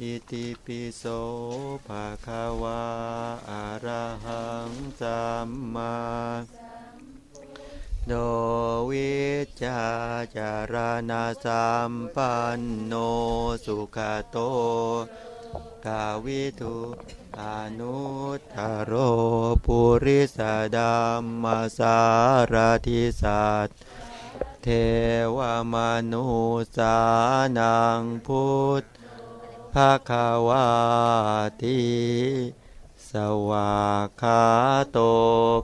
อิติปิโสภะคะวาอะระหังสัมมาโดวิจาจารณาสัมปันโนสุขโตกาวิทุอนุตตโรปุริสดัมมาสารทิสัตเทวมนุสานังพุทธ ภาคาวาติสวากาโต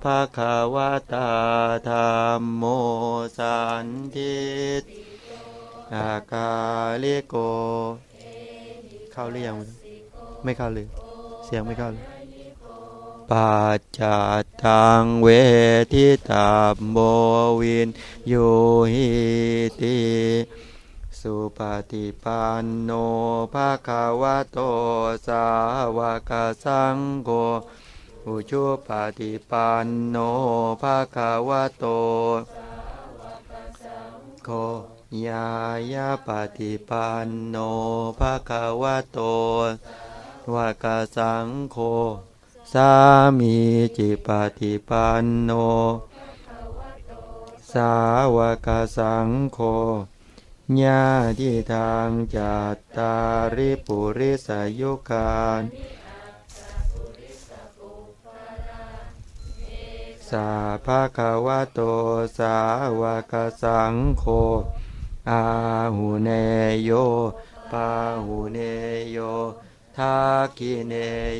ภาคาวตาธรรมโมสันทิตอากาเลโก เข้าหรือยังไม่เข้าเลย เสียงไม่เข้าเลยปัจจัตังเวทิตาโมวินโยหิติ สุปฏิปันโนภาคาวะโตสาวกสังโฆอุชุปฏิปันโนภาคาวะโตโคยายาปฏิปันโนภาคาวะโตวากสังโฆสามีจิปฏิปันโน สาวกสังโฆ ญาทิทางจัตตาริปุริสยุคานสาภาคาวะโตสาวกสังโฆอาหุเนโยปาหุเนโยทากิเน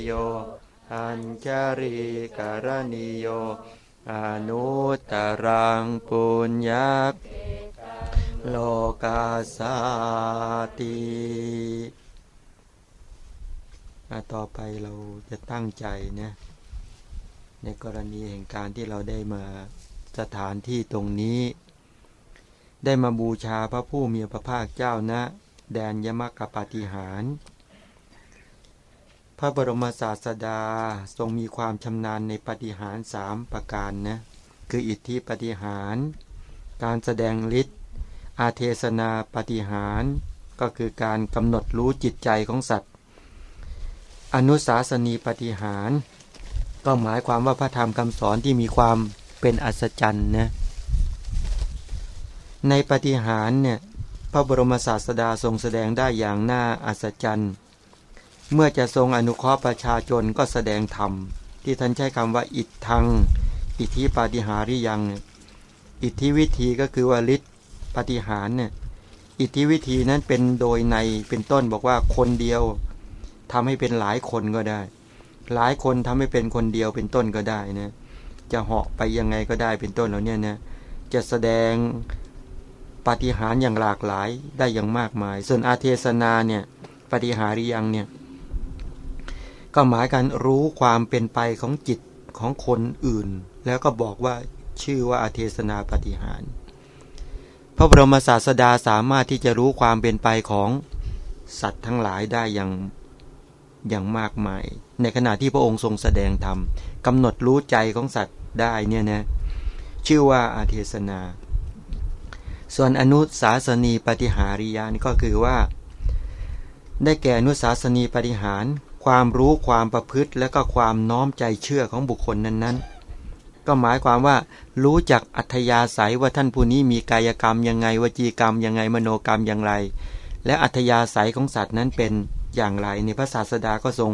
โย อัญจริกรณิโย อนุตตรังปุญญา โลกาสาติต่อไปเราจะตั้งใจนะในกรณีแห่งการที่เราได้มาสถานที่ตรงนี้ ได้มาบูชาพระผู้มีพระภาคเจ้านะ แดนยมกปาฏิหาร พระบรมศาสดาทรงมีความชำนาญในปฏิหารสามประการนะ คืออิทธิปฏิหาร การแสดงฤทธิ อาเทศนาปฏิหาร ก็คือการกำหนดรู้จิตใจของสัตว์ อนุสาสนีปฏิหาร ก็หมายความว่าพระธรรมคำสอนที่มีความเป็นอัศจรรย์นะในปฏิหารเนี่ยพระบรมศาสดาทรงแสดงได้อย่างน่าอัศจรรย์ เมื่อจะทรงอนุเคราะห์ประชาชนก็แสดงธรรม ที่ท่านใช้คำว่า อิทธัง อิทธิปาฏิหาริยัง อิทธิวิธีก็คือว่าฤทธิ ปฏิหารเนี่ยอิทธิวิธีนั้นเป็นโดยในเป็นต้นบอกว่าคนเดียวทำให้เป็นหลายคนก็ได้ หลายคนทำให้เป็นคนเดียวเป็นต้นก็ได้นะจะเหาะไปยังไงก็ได้เป็นต้นแล้วเนี่ยนะจะแสดงปฏิหารอย่างหลากหลายได้อย่างมากมาย ส่วนอาเทศนาเนี่ยปฏิหาริยังเนี่ยก็หมายการรู้ความเป็นไปของจิตของคนอื่น แล้วก็บอกว่าชื่อว่าอาเทศนาปฏิหาร พระบรมศาสดาสามารถที่จะรู้ความเป็นไปของสัตว์ทั้งหลายได้อย่างอย่างมากมาย ในขณะที่พระองค์ทรงแสดงธรรมกำหนดรู้ใจของสัตว์ได้เนี่ยนะชื่อว่าอาเทศนา ส่วนอนุสาสนีปฏิหาริยานี่ก็คือว่า ได้แก่อนุสาสนีปฏิหาร ความรู้ความประพฤติ และก็ความน้อมใจเชื่อของบุคคลนั้นๆ ก็หมายความว่า รู้จักอัธยาศัยว่าท่านผู้นี้มีกายกรรมยังไงวจีกรรมยังไงมโนกรรมอย่างไร และอัธยาศัยของสัตว์นั้นเป็นอย่างไรในพระศาสดาก็ทรง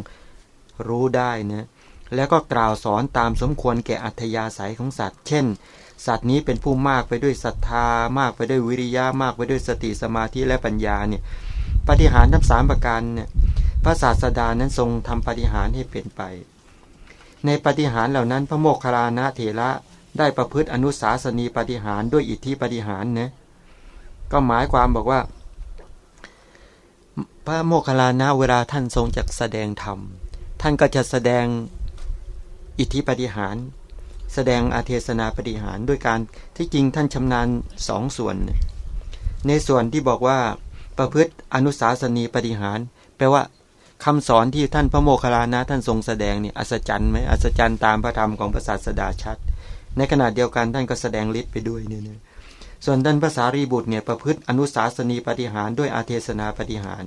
รู้ได้นะแล้วก็กล่าวสอนตามสมควรแก่อัธยาศัยของสัตว์ เช่น สัตว์นี้เป็นผู้มากไปด้วยศรัทธามากไปด้วยวิริยะมากไปด้วยสติสมาธิและปัญญาเนี่ยปฏิหารทั้งสามประการเนี่ยพระศาสดานั้นทรงทำปฏิหารให้เป็นไป ในปฏิหารเหล่านั้นพระโมคคัลลานะเถระได้ประพฤติอนุสาสนีปฏิหารด้วยอิทธิปฏิหารนะก็หมายความบอกว่า พระโมคคัลลานะเวลาท่านทรงจักแสดงธรรม ท่านก็จะแสดงอิทธิปฏิหาร แสดงอาเทศนาปฏิหารด้วยการที่จริงท่านชำนาญสองส่วน ในส่วนที่บอกว่าประพฤติอนุสาสนีปฏิหาร แปลว่า คำสอนที่ท่านพระโมคคัลลานะ ท่านทรงแสดงเนี่ยอัศจรรย์ไหมอัศจรรย์ตามพระธรรมของพระศาสดาชัด ในขณะเดียวกันท่านก็แสดงฤทธิ์ไปด้วยเนี่ยส่วนท่านพระสารีบุตรเนี่ยประพฤติอนุสาสนีปฏิหารด้วยอาเทศนาปฏิหาร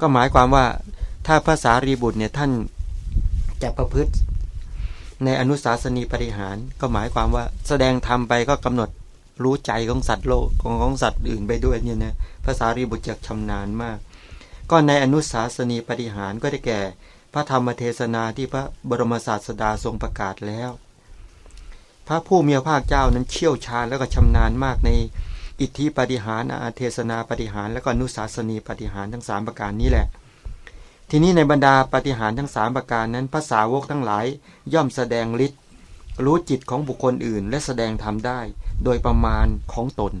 ก็หมายความว่าถ้าภาษารีบุตรเนี่ยท่านจะประพฤติในอนุสาสนีปริหาร ก็หมายความว่าแสดงธรรมไปก็กำหนดรู้ใจของสัตว์โลกของของสัตว์อื่นไปด้วยเนี่ยนะภาษารีบุตรจะชำนาญมาก ก็ในอนุสาสนีปริหารก็ได้แก่ พระธรรมเทศนาที่พระบรมศาสดาทรงประกาศแล้ว พระผู้มีพระภาคเจ้านั้นเชี่ยวชาญแล้วก็ชำนาญมากในอิทธิปฏิหารอาเทศนาปฏิหารและก็นุสาสนีปฏิหารทั้งสามประการนี้แหละ ทีนี้ในบรรดาปฏิหารทั้งสามประการนั้นภาษาวกทั้งหลาย ย่อมแสดงฤทธิ์รู้จิตของบุคคลอื่น และแสดงทำได้ โดยประมาณของตน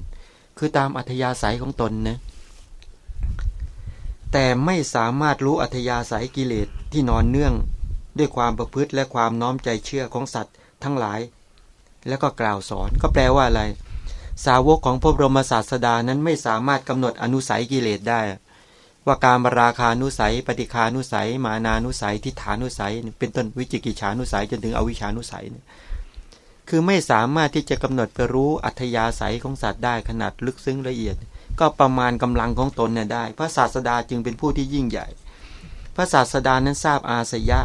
คือตามอัธยาศัยของตนนะ แต่ไม่สามารถรู้อัธยาศัยกิเลสที่นอนเนื่อง ด้วยความประพฤติและความน้อมใจเชื่อของสัตว์ทั้งหลาย แล้วก็กล่าวสอนก็แปลว่าอะไร สาวกของพระบรมศาสดานั้นไม่สามารถกำหนดอนุสัยกิเลสได้ ว่าการบราคานุสัย ปฏิคานุสัย มานานุสัย ทิฏฐานุสัย เป็นต้นวิจิกิจฉานุสัยจนถึงอวิชานุสัยคือไม่สามารถที่จะกำหนดไปรู้อัธยาศัยของสัตว์ได้ขนาดลึกซึ้งละเอียด ก็ประมาณกำลังของตนเนี่ยได้ พระศาสดาจึงเป็นผู้ที่ยิ่งใหญ่ พระศาสดานั้นทราบอาสยะ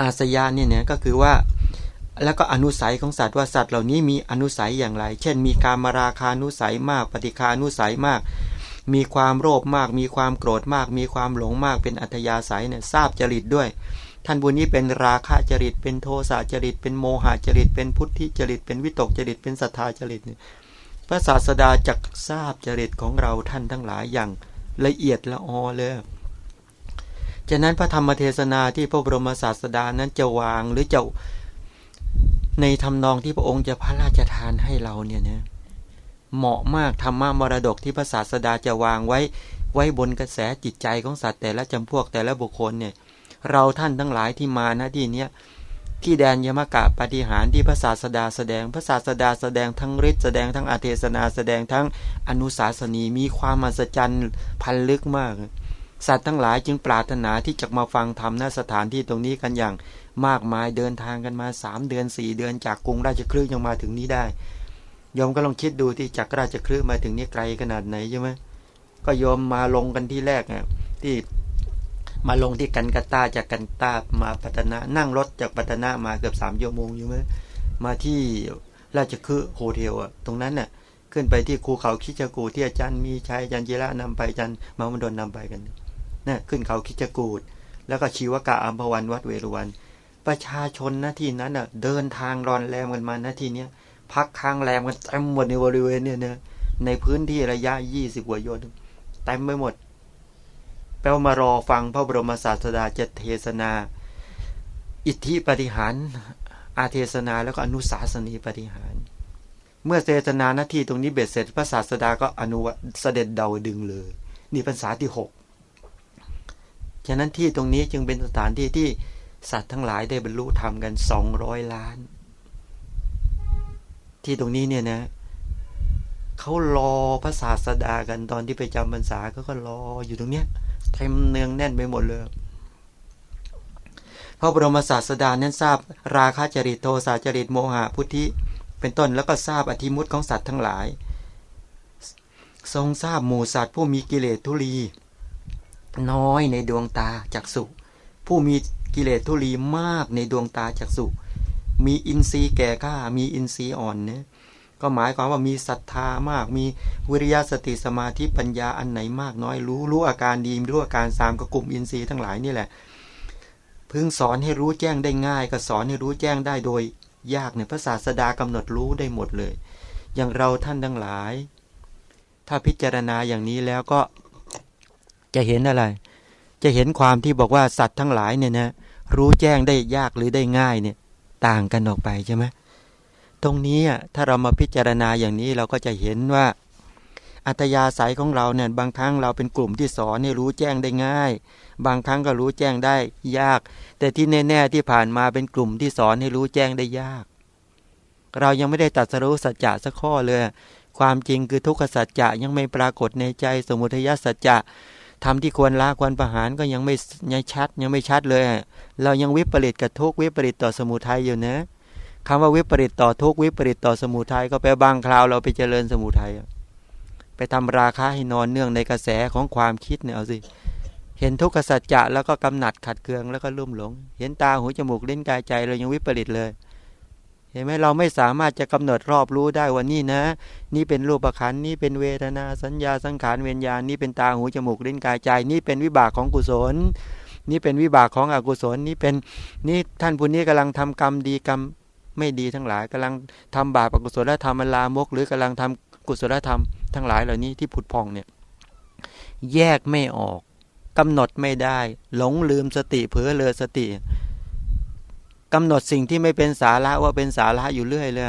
อาสยะเนี่ยเนี่ยก็คือว่าแล้วก็อนุสัยของสัตว์ว่าสัตว์เหล่านี้มีอนุสัยอย่างไร เช่น มีการมาราคานุสัยมาก ปฏิคานุสัยมาก มีความโลภมาก มีความโกรธมาก มีความหลงมาก เป็นอัธยาศัยเนี่ยทราบจริตด้วย ท่านบุญนี้เป็นราคะจริต เป็นโทสะจริต เป็นโมหะจริต เป็นพุทธิจริต เป็นวิตกจริต เป็นศรัทธาจริตเนี่ย พระศาสดาจักทราบจริตของเราท่านทั้งหลายอย่างละเอียดละออเลยฉะนั้นพระธรรมเทศนาที่พระบรมศาสดานั้นจะวางหรือจะในทำนองที่พระองค์จะพระราชทานให้เราเนี่ยนะเหมาะมากธรรมะมรดกที่พระศาสดาจะวางไว้ไว้บนกระแสจิตใจของสัตว์แต่ละจำพวกแต่ละบุคคลเนี่ย เราท่านทั้งหลายที่มานะที่เนี้ย ที่แดนยมกะปฏิหารที่พระศาสดาแสดงพระศาสดาแสดงทั้งฤทธิ์แสดงทั้งอาเทศนาแสดงทั้งอนุสาสนีมีความมหัศจรรย์พันลึกมาก สัตว์ทั้งหลายจึงปรารถนาที่จะมาฟังธรรมณสถานที่ตรงนี้กันอย่างมากมายเดินทางกันมาสามเดือนสี่เดือนจากกรุงราชคลื่ยังมาถึงนี้ได้ยอมก็ลองคิดดูที่จากราชคลื่มาถึงนี้ไกลขนาดไหนใช่ไหมก็ยอมมาลงกันที่แรกอะที่ มาลงที่กันกตาจากกันตามาปัตนานั่งรถจากปัตนามาเกือบสามชั่วโมงอยู่ไหมมาที่ราชคลื่โฮเทลอะตรงนั้นน่ะ ขึ้นไปที่ภูเขาคิจกูที่อาจารย์มีชัยอาจารย์เจระนำไปอาจารย์มามันดนนำไปกันน่ะขึ้นเขาคิจกูดแล้วก็ชีวกะอัมพวันวัดเวรุวัน ประชาชนนะที่นั้นอะ เดินทางรอนแรมกันมานะที่เนี้ยพักค้างแรมกันเต็มหมดในบริเวณเนี่ยนะในพื้นที่ระยะยี่สิบกว่าโยนเต็มไปหมด แปลว่ามารอฟังพระบรมศาสดาจะเทศนา อิทธิปฏิหาร อาเทศนาแล้วก็อนุสาสนีปฏิหาร เมื่อเทศนาหน้าที่ตรงนี้เบ็ดเสร็จพระศาสดาก็อนุเสด็จเดาดึงเลย นี่ภาษาที่หกฉะนั้นที่ตรงนี้จึงเป็นสถานที่ที่สัตว์ทั้งหลายได้บรรลุธรรมกันสองร้อยล้าน ที่ตรงนี้เนี่ยนะเขารอพระศาสดากันตอนที่ไปจำพรรษาเขาก็รออยู่ตรงเนี้ย เต็มเนืองแน่นไปหมดเลยพระบรมศาสดานั้นทราบ ราคาจริตโทสาจริตโมหะพุทธิ เป็นต้นแล้วก็ทราบอธิมุตของสัตว์ทั้งหลาย ทรงทราบหมู่สัตว์ผู้มีกิเลสทุลี น้อยในดวงตาจักสุผู้มีกิเลสทุลีมากในดวงตาจักสุมีอินทรีย์แก่กล้ามีอินทรีย์อ่อนเนี่ย ก็หมายความว่ามีศรัทธามาก มีวิริยะสติสมาธิปัญญาอันไหนมากน้อยรู้รู้อาการดีรู้อาการสามก็กลุ่มอินทรีย์ทั้งหลายนี่แหละ พึงสอนให้รู้แจ้งได้ง่าย ก็สอนให้รู้แจ้งได้โดย ยากเนี่ยพระศาสดากำหนดรู้ได้หมดเลย อย่างเราท่านทั้งหลาย ถ้าพิจารณาอย่างนี้แล้วก็จะเห็นอะไร จะเห็นความที่บอกว่าสัตว์ทั้งหลายเนี่ยนะรู้แจ้งได้ยากหรือได้ง่ายเนี่ยต่างกันออกไปใช่ไหม ตรงนี้ถ้าเรามาพิจารณาอย่างนี้เราก็จะเห็นว่า อัตยาศัยของเราเนี่ยบางครั้งเราเป็นกลุ่มที่สอนให้รู้แจ้งได้ง่าย บางครั้งก็รู้แจ้งได้ยาก แต่ที่แน่ๆที่ผ่านมาเป็นกลุ่มที่สอนให้รู้แจ้งได้ยาก เรายังไม่ได้ตัดสรู้สัจจะสักข้อเลย ความจริงคือทุกขสัจจะยังไม่ปรากฏในใจสมุทัยสัจจะทำที่ควรละควรประหารก็ยังไม่ยังชัด ยังไม่ชัดเลย เรายังวิปริตกับทุกวิปริตต่อสมุทัยอยู่นะ คำว่าวิปริตต่อทุกวิปริตต่อสมุทัยก็แปลบางคราวเราไปเจริญสมุทัยไปทำราคาให้นอนเนื่องในกระแสของความคิดเนี่ยเอาสิเห็นทุกขสัจจะแล้วก็กำหนัดขัดเคืองแล้วก็ลุ่มหลง เห็นตาหูจมูกเลิ้นกายใจเรายังวิปริตเลย เห็นไหมเราไม่สามารถจะกำหนดรอบรู้ได้ว่านี่นะ นี่เป็นรูปขันนี่เป็นเวทนาสัญญาสังขารเวียญญาณนี่เป็นตาหูจมูกเลิ้นกายใจ นี่เป็นวิบากของกุศล นี่เป็นวิบากของอกุศล นี่เป็นนี่ท่านผู้นี้กำลังทำกรรมดีกรรม ไม่ดีทั้งหลายกำลังทำบาปอกุศลธรรมลามก หรือกำลังทำกุศลธรรมทั้งหลายเหล่านี้ที่ผุดพองเนี่ยแยกไม่ออกกำหนดไม่ได้ หลงลืมสติเผลอเลอสติกำหนดสิ่งที่ไม่เป็นสาระว่าเป็นสาระอยู่เรื่อยเลย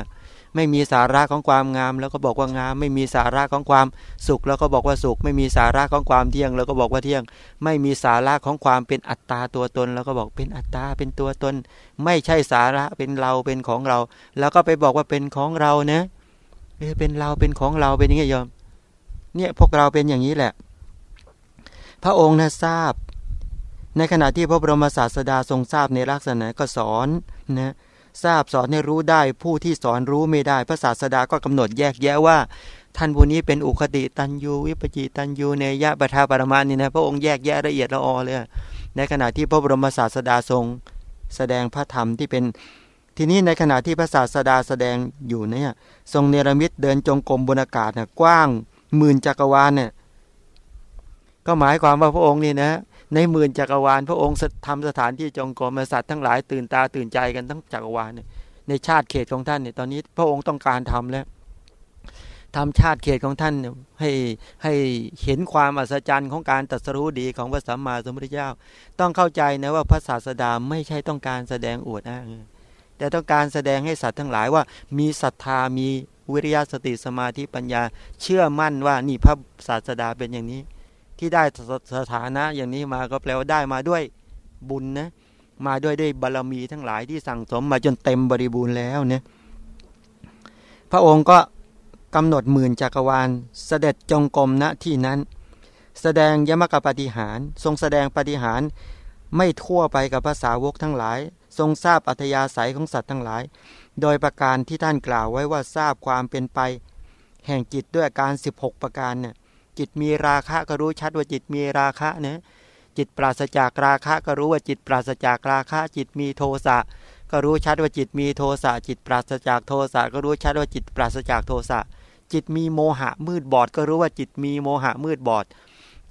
ไม่มีสาระของความงาม แล้วก็บอกว่างาม ไม่มีสาระของความสุข แล้วก็บอกว่าสุข ไม่มีสาระของความเที่ยง แล้วก็บอกว่าเที่ยง ไม่มีสาระของความเป็นอัตตาตัวตน แล้วก็บอกเป็นอัตตาเป็นตัวตน ไม่ใช่สาระเป็นเราเป็นของเรา แล้วก็ไปบอกว่าเป็นของเราเนะเออเป็นเราเป็นของเราเป็นอยังไงยอม เนี่ยพวกเราเป็นอย่างนี้แหละ พระองค์นะทราบ ในขณะที่พระบรมศาสดาทรงทราบในลักษณะก็สอนนะ ทราบสอนให้รู้ได้ ผู้ที่สอนรู้ไม่ได้พระศาสดาก็กำหนดแยกแยะว่า ท่านผู้นี้เป็นอุคติตันยูวิปจิตันยูเนยะปทาปรมานี่นะพระองค์แยกแยะละเอียดละออเลยในขณะที่พระบรมศาสดาทรง แสดงพระธรรมที่เป็นทีนี้ในขณะที่พระศาสดาแสดงอยู่เนี่ยทรงเนรมิตเดินจงกรมบนอากาศนะกว้างหมื่นจักรวาลเนี่ยก็หมายความว่าพระองค์นี่นะ ในหมื่นจักรวาล พระองค์ทำสถานที่จงกรมสัตว์ทั้งหลายตื่นตาตื่นใจกันทั้งจักรวาลเนี่ยในชาติเขตของท่านเนี่ยตอนนี้พระองค์ต้องการทำแล้วทำชาติเขตของท่านให้ให้เห็นความอัศจรรย์ของการตรัสรู้ดีของพระสัมมาสัมพุทธเจ้า ต้องเข้าใจนะว่าพระศาสดาไม่ใช่ต้องการแสดงอวดอ้างแต่ต้องการแสดงให้สัตว์ทั้งหลายว่ามีศรัทธามีวิริยะสติสมาธิปัญญา เชื่อมั่นว่านี่พระศาสดาเป็นอย่างนี้ ที่ได้สถานะอย่างนี้มาก็แปลว่าได้มาด้วยบุญนะมาด้วยด้วยบารรมีทั้งหลายที่สั่งสมมาจนเต็มบริบูรณ์แล้วเนี่ยพระองค์ก็กำหนดหมื่นจักรวาล เสด็จจงกรมณที่นั้น แสดงยมกปฏิหาร ทรงแสดงปฏิหารไม่ทั่วไปกับภาษาวกทั้งหลาย ทรงทราบอัธยาศัยของสัตว์ทั้งหลาย โดยประการที่ท่านกล่าวไว้ว่าทราบความเป็นไป แห่งจิตด้วยอาการ 16 ประการเนี่ย จิตมีราคะก็รู้ชัดว่าจิตมีราคะนะจิตปราศจากราคะก็รู้ว่าจิตปราศจากราคะ จิตมีโทสะก็รู้ชัดว่าจิตมีโทสะจิตปราศจากโทสะก็รู้ชัดว่าจิตปราศจากโทสะจิตมีโมหะมืดบอด ก็รู้ว่าจิตมีโมหะมืดบอด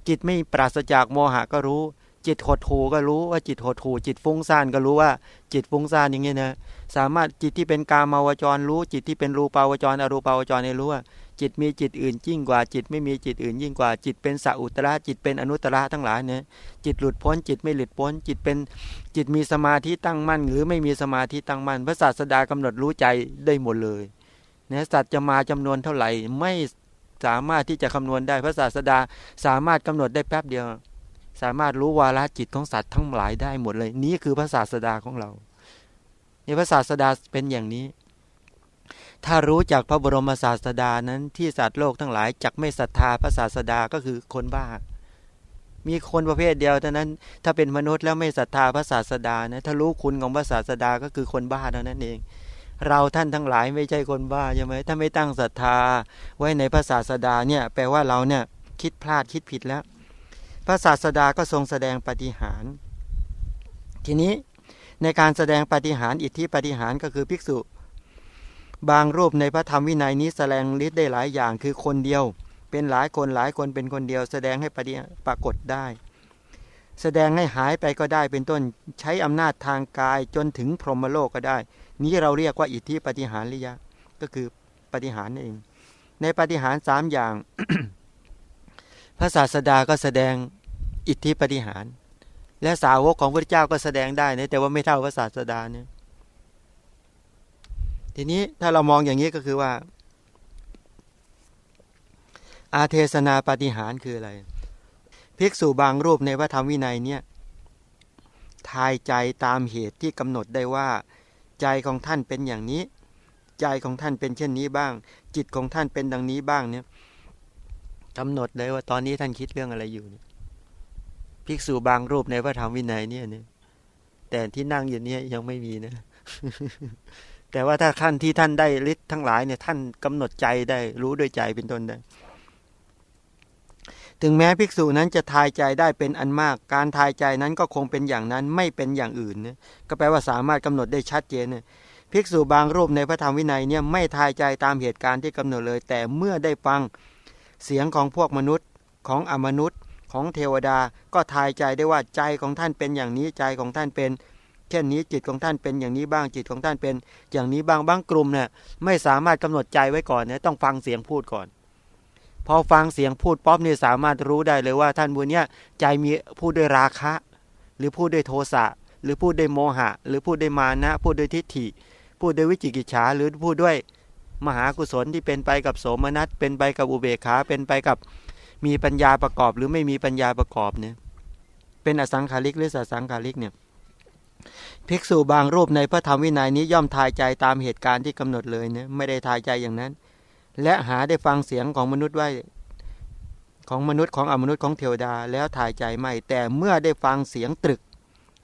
จิตไม่ปราศจากโมหะก็รู้ จิตหดหูก็รู้ว่าจิตหดหูจิตฟุ้งซ่านก็รู้ว่าจิตฟุ้งซ่านอย่างนี้นะสามารถจิตที่เป็นกามาวจรรู้ จิตที่เป็นรูปาวจรอรูปาวจรเนี่ยรู้ว่า จิตมีจิตอื่นยิ่งกว่าจิตไม่มีจิตอื่นยิ่งกว่าจิตเป็นสัอุตระจิตเป็นอนุตระทั้งหลายเนี่ยจิตหลุดพ้นจิตไม่หลุดพ้น จิตเป็นจิตมีสมาธิตั้งมั่น หรือไม่มีสมาธิตั้งมั่นพระศาสดากำหนดรู้ใจได้หมดเลยเนี่ยสัตว์จะมาจำนวนเท่าไหร่ไม่สามารถที่จะคำนวณได้พระศาสดาสามารถกำหนดได้แป๊บเดียว สามารถรู้วาระจิตของสัตว์ทั้งหลายได้หมดเลย นี้คือพระศาสดาของเราเนี่ยพระศาสดาเป็นอย่างนี้ ถ้ารู้จากพระบรมศาสดานั้นที่สัตว์โลกทั้งหลายจักไม่ศรัทธาพระศาสดาก็คือคนบ้า มีคนประเภทเดียวเท่านั้น ถ้าเป็นมนุษย์แล้วไม่ศรัทธาพระศาสดานะถ้ารู้คุณของพระศาสดาก็คือคนบ้าเท่านั้นเอง เราท่านทั้งหลายไม่ใช่คนบ้าใช่ไหมถ้าไม่ตั้งศรัทธาไว้ในพระศาสดาเนี่ยแปลว่าเราเนี่ยคิดพลาดคิดผิดแล้ว พระศาสดาก็ทรงแสดงปฏิหารทีนี้ในการแสดงปฏิหารอิทธิปฏิหารก็คือภิกษุ บางรูปในพระธรรมวินัยนี้แสดงฤทธิ์ได้หลายอย่างคือคนเดียว เป็นหลายคนหลายคนเป็นคนเดียว แสดงให้ปรากฏได้ แสดงให้หายไปก็ได้เป็นต้นใช้อำนาจทางกายจนถึงพรหมโลกก็ได้ นี้เราเรียกว่าอิทธิปฏิหารริยะก็คือปฏิหารนั่นเอง ในปฏิหารสามอย่าง พระศาสดาก็แสดงอิทธิปฏิหาร และสาวกของพระเจ้าก็แสดงได้นะแต่ว่าไม่เท่าพระศาสดาเนี่ย ทีนี้ถ้าเรามองอย่างนี้ก็คือว่า อาเทศนาปฏิหารคืออะไร ภิกษุบางรูปในพระธรรมวินัยเนี่ยทายใจตามเหตุที่กำหนดได้ว่า ใจของท่านเป็นอย่างนี้ ใจของท่านเป็นเช่นนี้บ้าง จิตของท่านเป็นดังนี้บ้างเนี่ยกำหนดเลยว่าตอนนี้ท่านคิดเรื่องอะไรอยู่ภิกษุบางรูปในพระธรรมวินัยเนี่ยเนี่ยแต่ที่นั่งอยู่เนี่ยยังไม่มีนะ แต่ว่าถ้าขั้นที่ท่านได้ฤทธิ์ทั้งหลายเนี่ยท่านกำหนดใจได้รู้ด้วยใจเป็นต้นได้ถึงแม้ภิกษุนั้นจะทายใจได้เป็นอันมาก การทายใจนั้นก็คงเป็นอย่างนั้นไม่เป็นอย่างอื่นนะก็แปลว่าสามารถกำหนดได้ชัดเจนเนะภิกษุบางรูปในพระธรรมวินัยเนี่ยไม่ทายใจตามเหตุการณ์ที่กำหนดเลย แต่เมื่อได้ฟังเสียงของพวกมนุษย์ของอมนุษย์ของเทวดา ก็ทายใจได้ว่าใจของท่านเป็นอย่างนี้ใจของท่านเป็น เช่นนี้จิตของท่านเป็นอย่างนี้บ้างจิตของท่านเป็น อย่างนี้บ้างบางกลุ่มเนี่ยไม่สามารถกำหนดใจไว้ก่อนเนี่ยต้องฟังเสียงพูดก่อน พอฟังเสียงพูดป๊อบนี่สามารถรู้ได้เลยว่าท่านบุญเนี่ยใจมีพูดด้วยราคะ หรือพูดด้วยโทสะหรือพูดด้วยโมหะ หรือพูดด้วยมานะพูดด้วยทิฏฐิ พูดด้วยวิจิกิจฉาหรือพูดด้วยมหากุศลที่เป็นไปกับโสมนัสเป็นไปกับอุเบกขาเป็นไปกับมีปัญญาประกอบหรือไม่มีปัญญาประกอบเนี่ยเป็นอสังขาริกหรือสัสังขาริกเนี่ย ภิกษุบางรูปในพระธรรมวินัยนี้ย่อมทายใจตามเหตุการณ์ที่กำหนดเลยเนี่ยไม่ได้ทายใจอย่างนั้น และหาได้ฟังเสียงของมนุษย์ไว้ของมนุษย์ของอมนุษย์ของเทวดาแล้วทายใจไม่ แต่เมื่อได้ฟังเสียงตรึก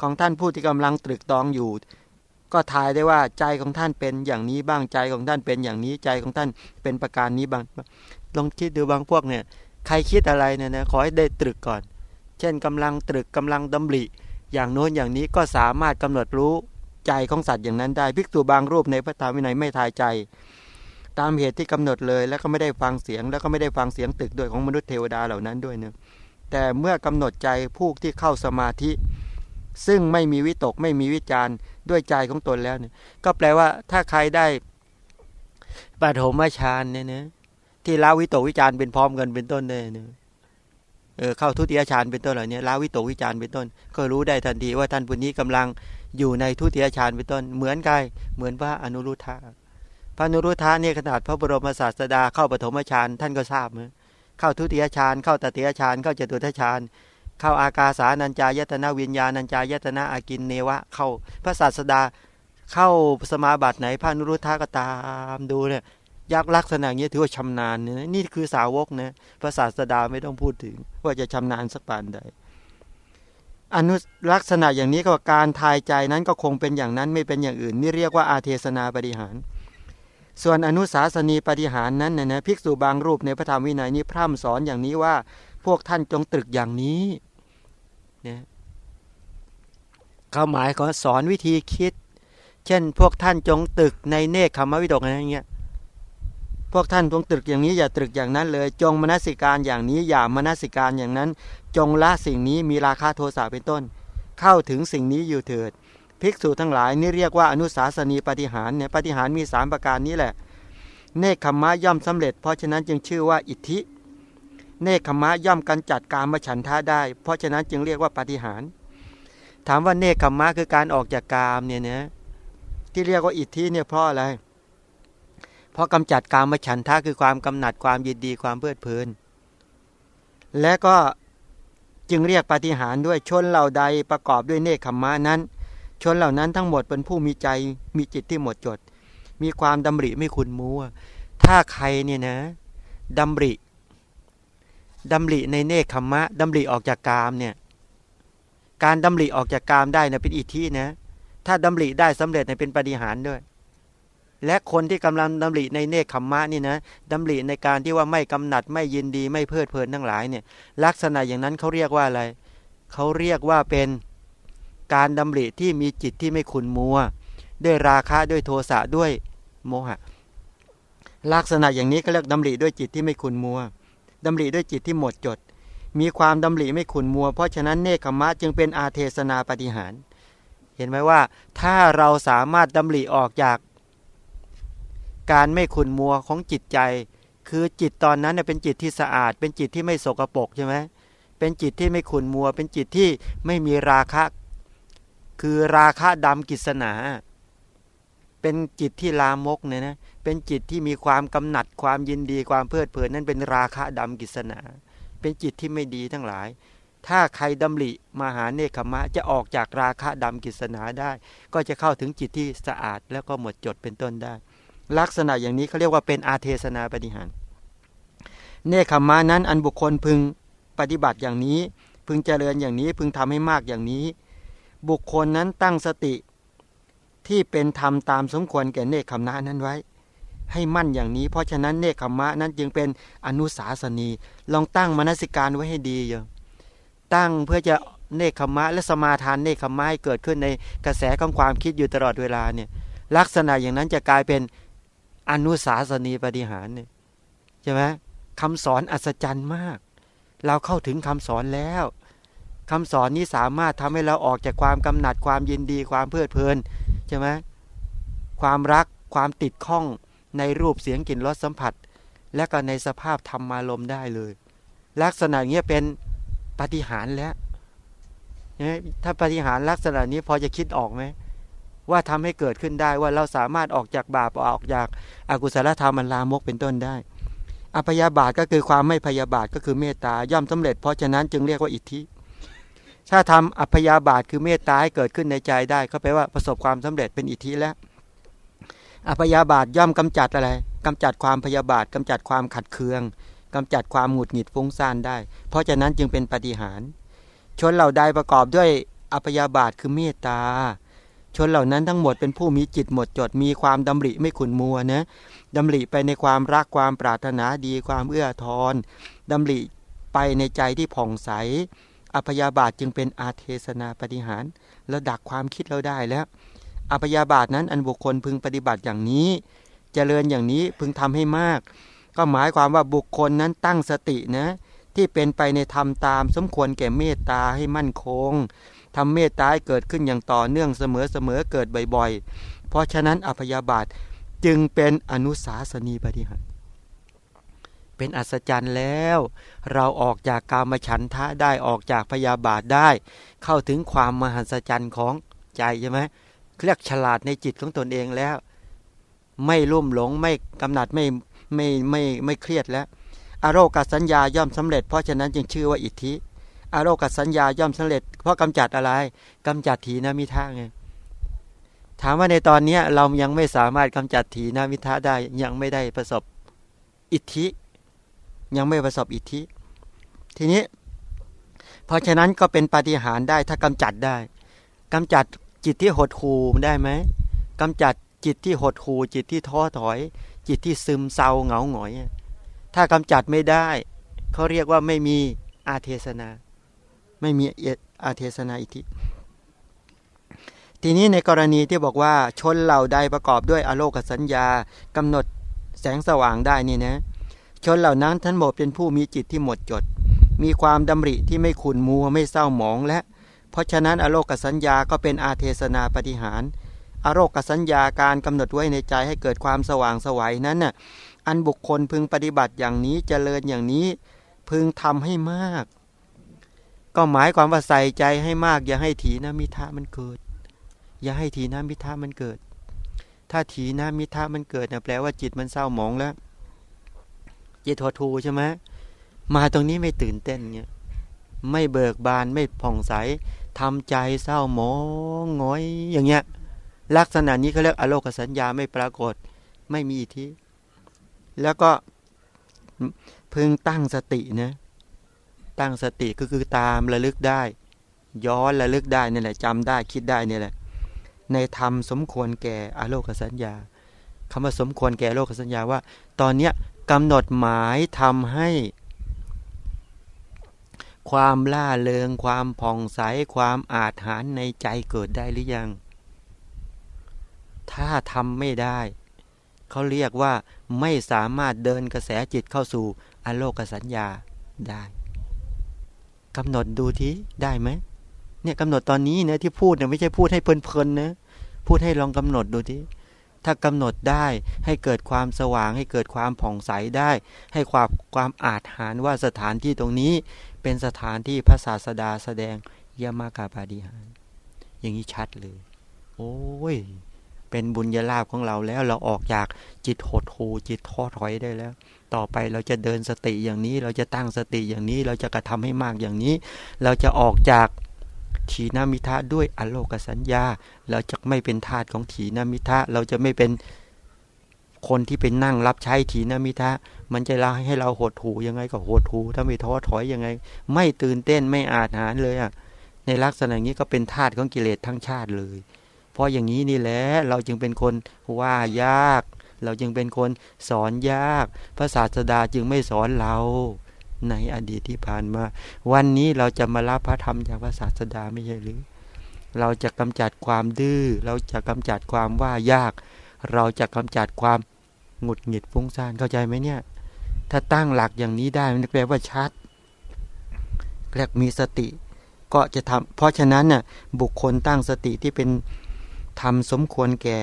ของท่านผู้ที่กำลังตรึกตองอยู่ ก็ทายได้ว่าใจของท่านเป็นอย่างนี้บ้างใจของท่านเป็นอย่างนี้ใจของท่านเป็นประการนี้บ้างลองคิดดูบางพวกเนี่ยใครคิดอะไรเนี่ยนะขอให้ได้ตรึกก่อน เช่นกำลังตรึกกำลังดำริ อย่างโน้นอย่างนี้ก็สามารถกำหนดรู้ใจของสัตว์อย่างนั้นได้ภิกษุบางรูปในพระธรรมวินัยไม่ทายใจ ตามเหตุที่กำหนดเลยแล้วก็ไม่ได้ฟังเสียง แล้วก็ไม่ได้ฟังเสียงตึกด้วยของมนุษย์เทวดาเหล่านั้นด้วยเนะแต่เมื่อกำหนดใจผู้ที่เข้าสมาธิ ซึ่งไม่มีวิตกไม่มีวิจารณ์ด้วยใจของตนแล้วเนี่ยก็แปลว่าถ้าใครได้ปฐมฌานเนี่ยนะที่ละวิตกวิจารณ์เป็นพร้อมกันเป็นต้นเนี่ย เออเข้าทุติยฌานเป็นต้นเหล่านี้ละวิตกวิจารเป็นต้น ก็รู้ได้ทันทีว่าท่านผู้นี้กำลังอยู่ในทุติยฌานเป็นต้น เหมือนกันเหมือนพระอนุรุทธะพระอนุรุทธะเนี่ยขนาดพระบรมศาสดาเข้าปฐมฌานท่านก็ทราบมั้ยเข้าทุติยฌานเข้าตติยฌานเข้าจตุทัฌานเข้าอากาสานัญจายตนะวิญญาณัญจายตนะอากินเนวะ เข้าพระศาสดาเข้าสมาบัติไหนพระนุรุทธะก็ตามดูเนี่ย ยักษ์ลักษณะนี้ถือว่าชำนาญเนี่ยนี่คือสาวกนะภาษาสดาไม่ต้องพูดถึง ว่าจะชำนาญสักปานใดอนุลักษณะอย่างนี้ก็การทายใจนั้นก็คงเป็นอย่างนั้นไม่เป็นอย่างอื่น นี่เรียกว่าอาเทศนาปฏิหาร ส่วนอนุสาสนีปฏิหารนั้นนะนะภิกษุบางรูปในพระธรรมวินัยนี้พร่ำสอนอย่างนี้ว่า พวกท่านจงตรึกอย่างนี้เนี่ยเขาหมายเขาสอนวิธีคิด เช่น พวกท่านจงตึกในเนคขมวิดกอะไรเงี้ย พวกท่านจงตรึกอย่างนี้อย่าตรึกอย่างนั้นเลย จงมนสิการอย่างนี้อย่ามนสิการอย่างนั้น จงละสิ่งนี้มีราคาโทสะเป็นต้น เข้าถึงสิ่งนี้อยู่เถิด ภิกษุทั้งหลายนี่เรียกว่าอนุสาสนีปฏิหารเนี่ยปฏิหารมีสามประการนี้แหละ เนคขมะย่อมสำเร็จ เพราะฉะนั้นจึงชื่อว่าอิทธิ เนคขมะย่อมกันจัดการมาฉันท่าได้ เพราะฉะนั้นจึงเรียกว่าปฏิหาร ถามว่าเนคขมะคือการออกจากกามเนี่ยนะที่เรียกว่าอิทธิเนี่ยเพราะอะไรเเพราะกำจัดกามฉันทะคือความกำหนัดความยินดีความเพลิดเพลิน และก็จึงเรียกปฏิหารด้วยชนเหล่าใดประกอบด้วยเนคขมมะนั้น ชนเหล่านั้นทั้งหมดเป็นผู้มีใจมีจิตที่หมดจด มีความดำริไม่คุณมัว ถ้าใครเนี่ยนะดำริดำริในเนคขมมะดำริออกจากกามเนี่ยการดำริออกจากกามได้นะเป็นอิทธินะถ้าดำริได้สำเร็จเนี่ยเป็นปฏิหารด้วย และคนที่กำลังดำริในเนคขมมะนี่นะดำริในการที่ว่าไม่กำหนัดไม่ยินดีไม่เพลิดเพลินทั้งหลายเนี่ยลักษณะอย่างนั้นเขาเรียกว่าอะไรเขาเรียกว่าเป็นการดำริที่มีจิตที่ไม่ขุนมัว ด้วยราคะด้วยโทสะด้วยโมหะ ลักษณะอย่างนี้ก็เรียกดำริด้วยจิตที่ไม่ขุนมัวดำริด้วยจิตที่หมดจด มีความดำริไม่ขุนมัว เพราะฉะนั้นเนคขมมะจึงเป็นอาเทศนาปฏิหาร เห็นไหมว่าถ้าเราสามารถดำริออกจาก การไม่ขุนมัวของจิตใจ คือจิตตอนนั้นเป็นจิตที่สะอาด เป็นจิตที่ไม่โสกปกใช่ไหมเป็นจิตที่ไม่ขุนมัว เป็นจิตที่ไม่มีราคะ คือราคะดำกิศนา เป็นจิตที่ลามกเนี่ยนะเป็นจิตที่มีความกำหนัดความยินดีความเพลิดเพลินนั่นเป็นราคะดำกิศนา เป็นจิตที่ไม่ดีทั้งหลายถ้าใครดำริมาหาเนคขมะจะออกจากราคะดำกิศนาได้ ก็จะเข้าถึงจิตที่สะอาดแล้วก็หมดจดเป็นต้นได้ ลักษณะอย่างนี้เขาเรียกว่าเป็นอาเทศนาปฏิหารเนคขมานั้นอันบุคคลพึงปฏิบัติอย่างนี้ พึงเจริญอย่างนี้พึงทำให้มากอย่างนี้ บุคคลนั้นตั้งสติที่เป็นธรรมตามสมควรแก่เนคขมนานั้นไว้ ให้มั่นอย่างนี้ เพราะฉะนั้นเนคขมะนั้นจึงเป็นอนุสาสนี ลองตั้งมนสิการไว้ให้ดีเยอะตั้งเพื่อจะเนคขมะและสมาทานเนคขมะให้เกิดขึ้นในกระแสของความคิดอยู่ตลอดเวลาเนี่ยลักษณะอย่างนั้นจะกลายเป็น อนุสาสนีปฏิหารเนี่ยใช่ไหมคำสอนอัศจรรย์มาก เราเข้าถึงคำสอนแล้วคำสอนนี้สามารถทำให้เราออกจากความกำหนัดความยินดีความเพลิดเพลินใช่ไหมความรักความติดข้องในรูปเสียงกลิ่นรสสัมผัส และก็ในสภาพธรรมารมได้เลย ลักษณะนี้เป็นปฏิหารแล้วถ้าปฏิหารลักษณะนี้พอจะคิดออกไหม ว่าทำให้เกิดขึ้นได้ว่าเราสามารถออกจากบาปออกจากอากุศลธรรมมันลามกเป็นต้นได้ อภยาบาทก็คือความไม่พยาบาทก็คือเมตตาย่อมสำเร็จ เพราะฉะนั้นจึงเรียกว่าอิทธิ ถ้าทำอัพยาบาทคือเมตตาให้เกิดขึ้นในใจได้ก็แปลว่าประสบความสำเร็จเป็นอิทธิแล้วอัพยาบาทย่อมกำจัดอะไรกำจัดความพยาบาทกำจัดความขัดเคืองกำจัดความหงุดหงิดฟุ้งซ่านได้ เพราะฉะนั้นจึงเป็นปฏิหาร ชนเหล่าใดประกอบด้วยอัพยาบาทคือเมตตา ชนเหล่านั้นทั้งหมดเป็นผู้มีจิตหมดจดมีความดำริไม่ขุนมัวนะดำริไปในความรักความปรารถนาดีความเอื้อทอนดำริไปในใจที่ผ่องใสอภยาบาทจึงเป็นอาเทศนาปฏิหารแล้วดักความคิดเราได้แล้วอภยาบาทนั้นอันบุคคลพึงปฏิบัติอย่างนี้จเจริญอย่างนี้พึงทำให้มาก ก็หมายความว่าบุคคลนั้นตั้งสตินะที่เป็นไปในธรรมตามสมควรแก่เมตตาให้มั่นคง ทำเมตตาให้เกิดขึ้นอย่างต่อเนื่องเสมอเสมอเกิดบ่อยๆ เพราะฉะนั้นอภยาบาทจึงเป็นอนุสาสนีปฏิหารเป็นอัศจรรย์แล้ว เราออกจากกามฉันทะได้ออกจากพยาบาทได้ เข้าถึงความมหัศจรรย์ของใจใช่ไหมเรียกฉลาดในจิตของตนเองแล้ว ไม่ลุ่มหลงไม่กำหนัดไม่ไม่ไม่ไม่เครียดแล้วอารมณ์กสัญญาย่อมสำเร็จเพราะฉะนั้นจึงชื่อว่าอิทธิ อารมณ์กสัญญาย่อมสำเร็จ เพราะกำจัดอะไรกำจัดถีนมิท่าไงถามว่าในตอนนี้เรายังไม่สามารถกำจัดถีนมิทะได้ยังไม่ได้ประสบอิทธิ ยังไม่ประสบอิทธิ ทีนี้ เพราะฉะนั้นก็เป็นปฏิหารได้ถ้ากำจัดได้กำจัดจิตที่หดหูได้ไหมกำจัดจิตที่หดหูจิตที่ท้อถอย จิตที่ซึมเศร้าเหงาหงอย ถ้ากำจัดไม่ได้เขาเรียกว่าไม่มีอาเทศนา ไม่มีอาเทศนาอิทธิ ทีนี้ในกรณีที่บอกว่าชนเหล่าใดประกอบด้วยอโลกสัญญากำหนดแสงสว่างได้นี่นะชนเหล่านั้นท่านหมดเป็นผู้มีจิตที่หมดจด มีความดำริที่ไม่ขุนมัวไม่เศร้าหมองและ เพราะฉะนั้นอโลกสัญญาก็เป็นอาเทศนาปฏิหารอโรคสัญญาการกำหนดไว้ในใจให้เกิดความสว่างสวัยนั้นน่ะอันบุคคลพึงปฏิบัติอย่างนี้เจริญอย่างนี้ พึงทำให้มาก ก็หมายความว่าใส่ใจให้มาก อย่าให้ถีนมิทะมันเกิด อย่าให้ถีนมิทะมันเกิด ถ้าถีนมิทะมันเกิดเนี่ยแปลว่าจิตมันเศร้าหมองแล้ว จิตททูใช่ไหมมาตรงนี้ไม่ตื่นเต้นเนี่ยไม่เบิกบานไม่ผ่องใสทำใจเศร้าหมองง้อยอย่างเงี้ย ลักษณะนี้เขาเรียกอโลกสัญญาไม่ปรากฏ ไม่มีอิทธิ แล้วก็พึงตั้งสตินะ ตั้งสติก็คือตามระลึกได้ ย้อนระลึกได้นี่แหละจำได้คิดได้นี่แหละ ในธรรมสมควรแก่อโลกสัญญาคำว่าสมควรแก่โลกสัญญาว่า ตอนเนี้ยกำหนดหมายทำให้ ความล่าเริงความผ่องใสความอาถรรพ์ในใจเกิดได้หรือยัง ถ้าทำไม่ได้เขาเรียกว่าไม่สามารถเดินกระแสจิตเข้าสู่อโลกสัญญาได้ กำหนดดูทีได้ไหมเนี่ยกำหนดตอนนี้นะที่พูดเนี่ยไม่ใช่พูดให้เพลินๆนะพูดให้ลองกำหนดดูทีถ้ากำหนดได้ให้เกิดความสว่าง ให้เกิดความผ่องใสได้ ให้ความความอาจหารว่าสถานที่ตรงนี้เป็นสถานที่พระศาสดาแสดงยามากาปาฏิหาร อย่างนี้ชัดเลย โอ้ย เป็นบุญญาลาภของเราแล้วเราออกจากจิตหดหูจิตท้อถอยได้แล้ว ต่อไปเราจะเดินสติอย่างนี้ เราจะตั้งสติอย่างนี้ เราจะกระทำให้มากอย่างนี้ เราจะออกจากถีนามิทะด้วยอโลกสัญญา เราจะไม่เป็นทาสของถีนามิทะ เราจะไม่เป็นคนที่เป็นนั่งรับใช้ถีนามิทะ มันจะลาให้เราหดหูยังไงก็หดหูถ้าไม่ท้อถอยยังไง ไม่ตื่นเต้นไม่อาจหารเลยอะ ในลักษณะนี้ก็เป็นทาสของกิเลสทั้งชาติเลย เพราะอย่างนี้นี่แหละเราจึงเป็นคนว่ายาก เราจึงเป็นคนสอนยาก พระศาสดาจึงไม่สอนเรา ในอดีตที่ผ่านมา วันนี้เราจะมารับพระธรรมจากพระศาสดาไม่ใช่หรือ เราจะกำจัดความดื้อ เราจะกำจัดความว่ายาก เราจะกำจัดความหงุดหงิดฟุ้งซ่านเข้าใจไหมเนี่ย ถ้าตั้งหลักอย่างนี้ได้มันแปลว่าชัดเรียกมีสติก็จะทำเพราะฉะนั้นน่ะบุคคลตั้งสติที่เป็นทำสมควรแก่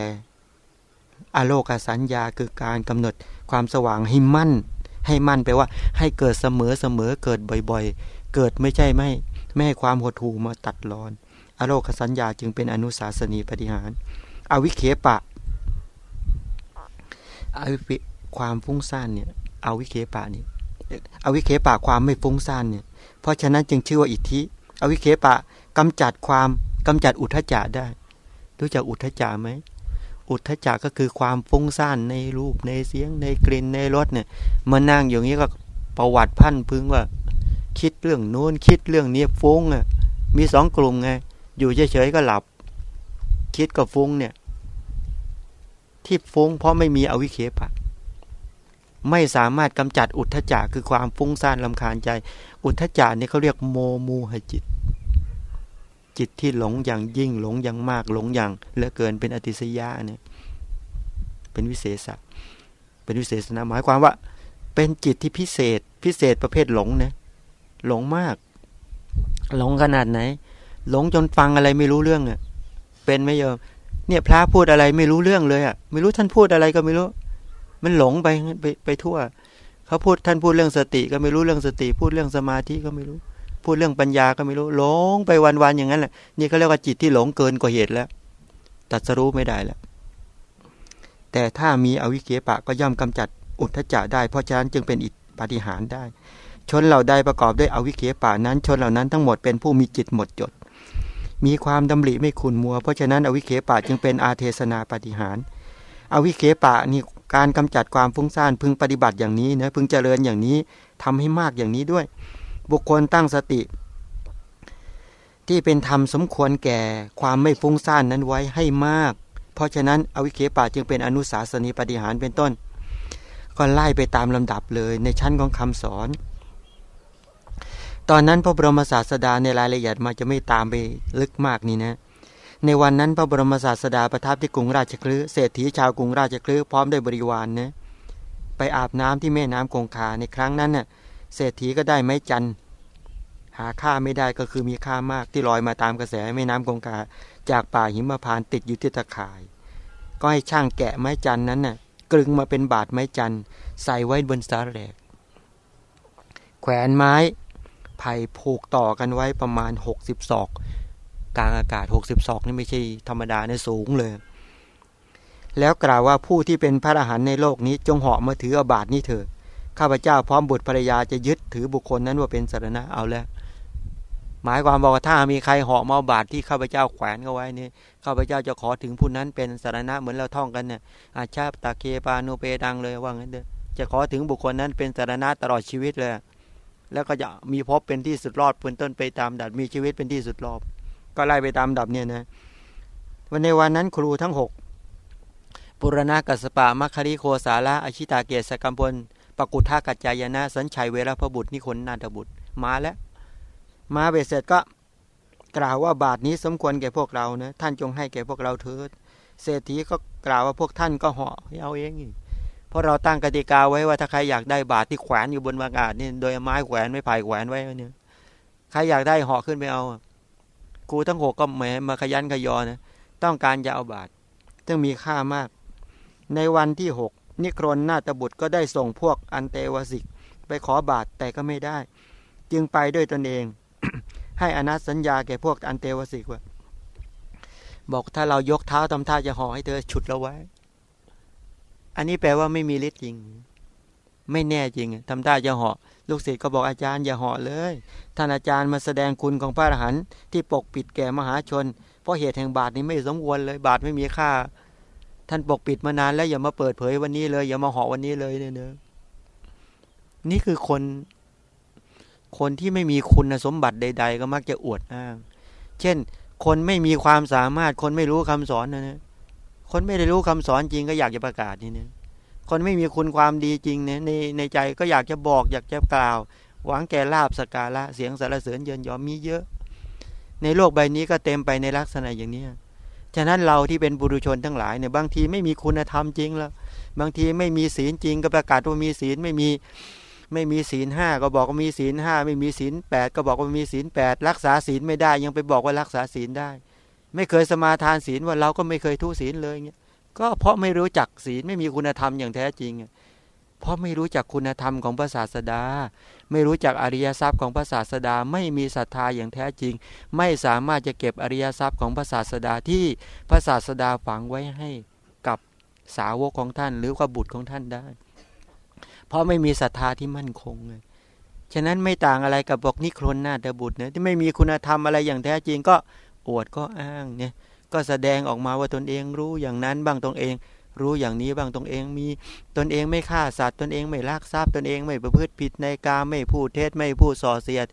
อโลกสัญญาคือการกำหนดความสว่างให้มั่น ให้มั่นแปลว่า ให้เกิดเสมอเสมอเกิดบ่อยๆ เกิดไม่ใช่ไม่ไม่ให้ความหดหู่มาตัดรอน อโลกสัญญาจึงเป็นอนุสาสนีปฏิหารอวิเคปะอวิความฟุ้งซ่านเนี่ยอวิเคปะนี่อวิเคปะความไม่ฟุ้งซ่านเนี่ย เพราะฉะนั้นจึงชื่อว่าอิทธิ อวิเคปะกำจัดความกำจัดอุทธจาได้ รู้จักอุทธจาไหม อุทธจักก็คือความฟุ้งซ่านในรูปในเสียงในกลิ่นในรสเนี่ยมานั่งอย่างนี้ก็ประวัติพันพึงว่า คิดเรื่องโน้นคิดเรื่องนี้ฟุ้งอะมีสองกลุ่มไงอยู่เฉยๆก็หลับ คิดกับฟุ้งเนี่ยที่ฟุ้งเพราะไม่มีอวิเคปะ ไม่สามารถกำจัดอุทธจักคือความฟุ้งซ่านลำคาญใจ อุทธจักนี่เขาเรียกโมมูหจิต จิตที่หลงอย่างยิ่งหลงอย่างมากหลงอย่างเหลือเกินเป็นอติสยาเนี่ยเป็นวิเศษะเป็นวิเศษนะหมายความว่า เป็นจิตที่พิเศษ พิเศษประเภทหลงนะหลงมาก หลงขนาดไหน หลงจนฟังอะไรไม่รู้เรื่องอะเป็นไหมโยมเนี่ยพระพูดอะไรไม่รู้เรื่องเลยอะ ไม่รู้ท่านพูดอะไรก็ไม่รู้ มันหลงไปไปไปทั่ว เขาพูดท่านพูดเรื่องสติก็ไม่รู้เรื่องสติ พูดเรื่องสมาธิก็ไม่รู้ พูดเรื่องปัญญาก็ไม่รู้หลงไปวันๆอย่างนั้นแหละนี่เขาเรียกว่าจิตที่หลงเกินกว่าเหตุแล้ว ตัดสรู้ไม่ได้แล้ว แต่ถ้ามีอวิเกปะก็ย่อมกำจัดอุทธจะได้ เพราะฉะนั้นจึงเป็นอิทปฏิหารได้ ชนเหล่าใดประกอบด้วยอวิเกปะนั้น ชนเหล่านั้นทั้งหมดเป็นผู้มีจิตหมดจด มีความดำริไม่ขุนมัว เพราะฉะนั้นอวิเคปะจึงเป็นอาเทศนาปฏิหารอวิเคปะนี่การกำจัดความฟุ้งซ่านพึงปฏิบัติอย่างนี้นะพึงเจริญอย่างนี้ทำให้มากอย่างนี้ด้วย บุคคลตั้งสติ ที่เป็นธรรมสมควรแก่ความไม่ฟุ้งซ่านนั้นไว้ให้มาก เพราะฉะนั้นอวิเคปะจึงเป็นอนุสาสนีปฏิหารเป็นต้น ก็ไล่ไปตามลำดับเลยในชั้นของคำสอน ตอนนั้นพระบรมศาสดาในรายละเอียดมาจะไม่ตามไปลึกมากนี่นะในวันนั้นพระบรมศาสดาประทับที่กรุงราชคลือเศรษฐีชาวกรุงราชคลือพร้อมด้วยบริวารนนะไปอาบน้ำที่แม่น้ำคงคาในครั้งนั้นเน่ะ เศรษฐีก็ได้ไม้จันหาค่าไม่ได้ก็คือมีค่ามากที่ลอยมาตามกระแสแม่น้ำคงคาจากป่าหิมพานติดอยู่ที่ตะข่าย ก็ให้ช่างแกะไม้จันนั้นน่ะกลึงมาเป็นบาดไม้จันใส่ไว้บนสาแหลก แขวนไม้ไผ่ผูกต่อกันไว้ประมาณ 60ศอกกลางอากาศหกสิบสองนี่ไม่ใช่ธรรมดาเนี่ยสูงเลย แล้วกล่าวว่าผู้ที่เป็นพระอรหันต์ในโลกนี้จงเหาะมาถืออาบาทนี้เถิด ข้าพเจ้าพร้อมบุตรภรรยาจะยึดถือบุคคลนั้นว่าเป็นสารณะเอาแล้ว หมายความบอกว่าถ้ามีใครเหาะมาบาทที่ข้าพเจ้าแขวนเอาไว้นี่ข้าพเจ้าจะขอถึงผู้นั้นเป็นสารณะเหมือนเราท่องกันเนี่ยอาชาตาเคปานุเปดังเลยว่างั้นเด้อจะขอถึงบุคคลนั้นเป็นสารณะตลอดชีวิตเลย แล้วก็จะมีพบเป็นที่สุดรอดเป็นต้นไปตามดัดมีชีวิตเป็นที่สุดรอบก็ไล่ไปตามดับเนี่ยนะวันในวันนั้นครูทั้งหกปุรณากัสปะมัคคริโคสาระอชิตาเกศกัมพล ปกุทากัจจายนะ สัญชัยเวรพบุตรนิคนนาถบุตรมาแล้ว มาเบสเสร็จก็กล่าวว่าบาทนี้สมควรแก่พวกเรานะท่านจงให้แก่พวกเราเถิดเศรษฐีก็กล่าวว่าพวกท่านก็เหาะเอาเองเพราะเราตั้งกติกาไว้ว่าถ้าใครอยากได้บาทที่แขวนอยู่บนอากาศนี่โดยไม้แขวนไม่ไผ่แขวนไว้เนี่ยใครอยากได้เหาะขึ้นไปเอาครูทั้งหกก็แหมมาขยันขยอนะต้องการจะเอาบาตรซึ่งมีค่ามาก ในวันที่หก นิครนนาตบุตรก็ได้ส่งพวกอันเตวสิก ไปขอบาตรแต่ก็ไม่ได้ จึงไปด้วยตนเอง ให้อนัตสัญญาแก่พวกอันเตวสิกว่า บอกถ้าเรายกเท้าทำท่าจะห่อให้เธอฉุดเราไว้ อันนี้แปลว่าไม่มีฤทธิ์จริง ไม่แน่จริงทำท่าจะห่อลูกศิษย์ก็บอกอาจารย์อย่าหาะเลย ท่านอาจารย์มาแสดงคุณของพระอรหันต์ที่ปกปิดแก่มหาชน เพราะเหตุแห่งบาทนี้ไม่สมควรเลยบาทไม่มีค่า ท่านปกปิดมานานแล้วอย่ามาเปิดเผยวันนี้เลย อย่ามาเหาะวันนี้เลยเนี่ยเนนี่คือคน คนที่ไม่มีคุณสมบัติใด ๆ ก็มักจะอวดอ้าง เช่น คนไม่มีความสามารถ คนไม่รู้คำสอนนะนะคนไม่ได้รู้คำสอนจริงก็อยากจะประกาศนี่เนี่ยคนไม่มีคุณความดีจริงเนี่ยในในใจก็อยากจะบอกอยากจะกล่าว หวังแก่ลาบสการะเสียงสารเสริญเยินยอมมีเยอะ ในโลกใบนี้ก็เต็มไปในลักษณะอย่างนี้ ฉะนั้นเราที่เป็นบุรุชนทั้งหลายเนี่ยบางทีไม่มีคุณธรรมจริงแล้ว บางทีไม่มีศีลจริงก็ประกาศว่ามีศีลไม่มีไม่มีศีลห้าก็บอกว่ามีศีลห้าไม่มีศีลแปดก็บอกว่ามีศีลแปดรักษาศีลไม่ได้ยังไปบอกว่ารักษาศีลได้ ไม่เคยสมาทานศีลว่าเราก็ไม่เคยทุศีลเลยเงี้ยก็เพราะไม่รู้จักศีลไม่มีคุณธรรมอย่างแท้จริง เพราะไม่รู้จักคุณธรรมของพระศาสดา ไม่รู้จักอริยทรัพย์ของพระศาสดา ไม่มีศรัทธาอย่างแท้จริง ไม่สามารถจะเก็บอริยทรัพย์ของพระศาสดาที่พระศาสดาฝังไว้ให้กับสาวกของท่านหรือว่าบุตรของท่านได้ เพราะไม่มีศรัทธาที่มั่นคงเลยฉะนั้นไม่ต่างอะไรกับบอกนิครนนาตบุตรเนี่ยที่ไม่มีคุณธรรมอะไรอย่างแท้จริงก็อวดก็อ้างเนี่ยก็แสดงออกมาว่าตนเองรู้อย่างนั้นบ้างตนเอง รู้อย่างนี้บ้างตนเองมีตนเองไม่ฆ่าสัตว์ตนเองไม่ลักทรัพย์ตนเองไม่ประพฤติผิดในกาไม่พูดเท็จไม่พูดส่อเสียด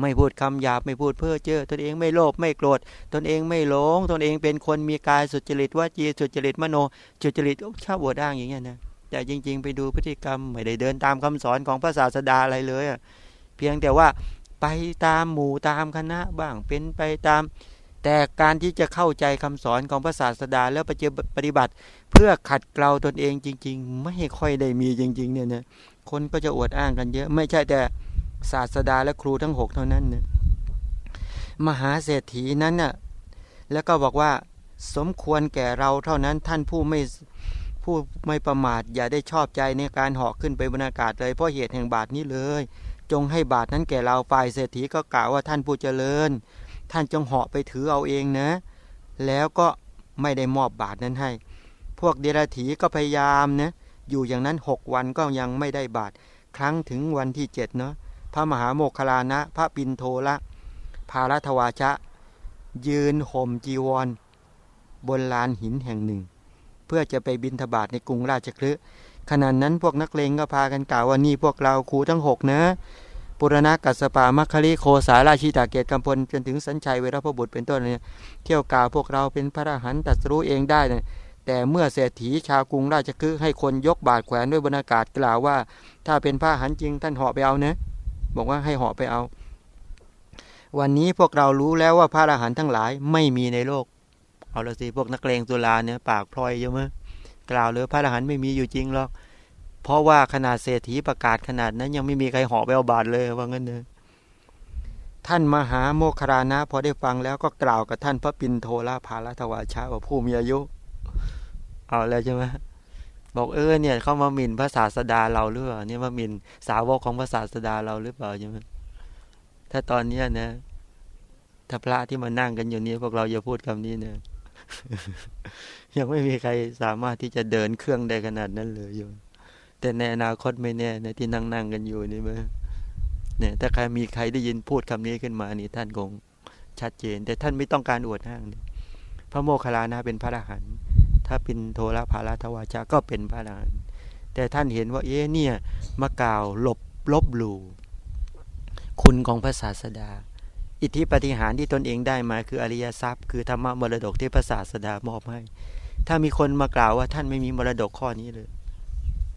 ไม่พูดคำหยาบไม่พูดเพ้อเจ้อตนเองไม่โลภไม่โกรธตนเองไม่หลง ตนเองเป็นคนมีกายสุจริตวจีสุจริตมโนสุจริตชอบวดอ้างอย่างเงี้ยนะแต่จริง ๆ ไปดูพฤติกรรมไม่ได้เดินตามคำสอนของพระศาสดาอะไรเลยเพียงแต่ว่าไปตามหมู่ตามคณะบ้างเป็นไปตาม แต่การที่จะเข้าใจคำสอนของพระศาสดา แล้วปฏิบัติเพื่อขัดเกลาตนเองจริง ๆ ไม่ค่อยได้มีจริง ๆ เนี่ยนะคนก็จะอวดอ้างกันเยอะ ไม่ใช่แต่ศาสดาและครูทั้งหกเท่านั้นนะมหาเศรษฐีนั้นน่ะแล้วก็บอกว่าสมควรแก่เราเท่านั้นท่านผู้ไม่ผู้ไม่ประมาทอย่าได้ชอบใจในการเหาะขึ้นไปบนอากาศเลยเพราะเหตุแห่งบาทนี้เลย จงให้บาทนั้นแก่เราฝ่ายเศรษฐีก็กล่าวว่าท่านผู้เจริญ ท่านจงเหาะไปถือเอาเองนะ แล้วก็ไม่ได้มอบบาทนั้นให้ พวกเดรัจฉีก็พยายามนะอยู่อย่างนั้นหกวันก็ยังไม่ได้บาท ครั้งถึงวันที่เจ็ดเนาะพระมหาโมคคลานะ พระปินโทละภารัตวาชะ ยืนห่มจีวร บนลานหินแห่งหนึ่ง เพื่อจะไปบินทบาทในกรุงราชคลึขณะนั้นพวกนักเลงก็พากันกล่าวว่านี่พวกเราครูทั้งหกนะ ปุรณะกัสปามัคคลิโคสาราชิตาเกตกำพลจนถึงสัญชัยเวรพบุตรเป็นต้นเนี่ยเที่ยวกล่าวพวกเราเป็นพระอรหันต์ตัดรู้เองได้เนี่ยแต่เมื่อเศรษฐีชาวกรุงราชคฤห์ให้คนยกบาทแขวนด้วยบรรยากาศกล่าวว่า ถ้าเป็นพระหันจริงท่านเหาะไปเอานะบอกว่าให้เหาะไปเอา วันนี้พวกเรารู้แล้วว่าพระอรหันต์ทั้งหลายไม่มีในโลก เอาละสิพวกนักเลงตุลาเนี่ยปากพลอยเยอะมั้ยกล่าวเลยพระอรหันต์ไม่มีอยู่จริงหรอก เพราะว่าขนาดเศรษฐีประกาศขนาดนั้น ยังไม่มีใครห่อไปเอาบาทเลยว่างั้นเนอะท่านมหาโมครานะพอได้ฟังแล้วก็กล่าวกับท่านพระปินโทละภาลทวาชาว่าผู้มีอายุ เอาแล้วใช่ไหมบอกเออเนี่ย เข้ามาหมิ่นพระศาสดาเราหรือเปล่าเนี่ยมาหมิ่นสาวกของพระศาสดาเราหรือเปล่าใช่ไหมถ้าตอนเนี้ยนะถ้าพระที่มานั่งกันอยู่นี้พวกเราอย่าพูดคำนี้เนะยังไม่มีใครสามารถที่จะเดินเครื่องได้ขนาดนั้นเลยอยู่ แต่ในอนาคตไม่แน่ในที่นั่งนั่งกันอยู่นี่มั้ยเนี่ยถ้าใครมีใครได้ยินพูดคำนี้ขึ้นมานี่ท่านคงชัดเจน แต่ท่านไม่ต้องการอวดอ้างพระโมคคัลลานะเป็นพระอรหันต์ถ้าเป็นโทระภาราทวาจาก็เป็นพระอรหันต์แต่ท่านเห็นว่าเอ๊ะเนี่ยมากล่าวหลบลบหลู่คุณของพระศาสดา อิทธิปฏิหารที่ตนเองได้มาคืออริยทรัพย์ คือธรรมะมรดกที่พระศาสดามอบให้ ถ้ามีคนมากล่าวว่าท่านไม่มีมรดกข้อนี้เลย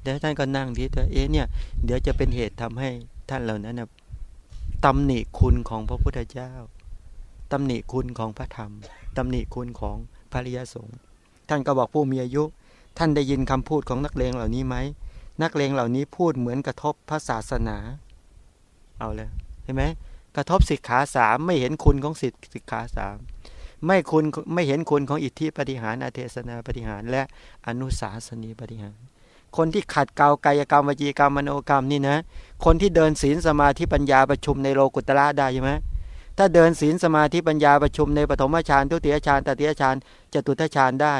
แล้วท่านก็นั่งทีว่าเอ๊ะเนี่ยเดี๋ยวจะเป็นเหตุทำให้ท่านเหล่านั้นนะตำหนิคุณของพระพุทธเจ้าตำหนิคุณของพระธรรมตำหนิคุณของพระริยสงฆ์ท่านก็บอกผู้มีอายุ ท่านได้ยินคำพูดของนักเลงเหล่านี้ไหมนักเลงเหล่านี้พูดเหมือนกระทบพระศาสนา เอาเลยเห็นไหมกระทบสิกขาสามไม่เห็นคุณของสิสิกขาสามไม่คุณไม่เห็นคุณของอิทธิปฏิหารอาเทศนาปฏิหารและอนุสาสนีปฏิหาร คนที่ขัดเกลากายกรรมวจีกรรมมโนกรรมนี่นะคนที่เดินศีลสมาธิปัญญาประชุมในโลกุตระได้ใช่ไหมถ้าเดินศีลสมาธิปัญญาประชุมในปฐมฌานทุติยฌานตติยฌานจตุตฌานได้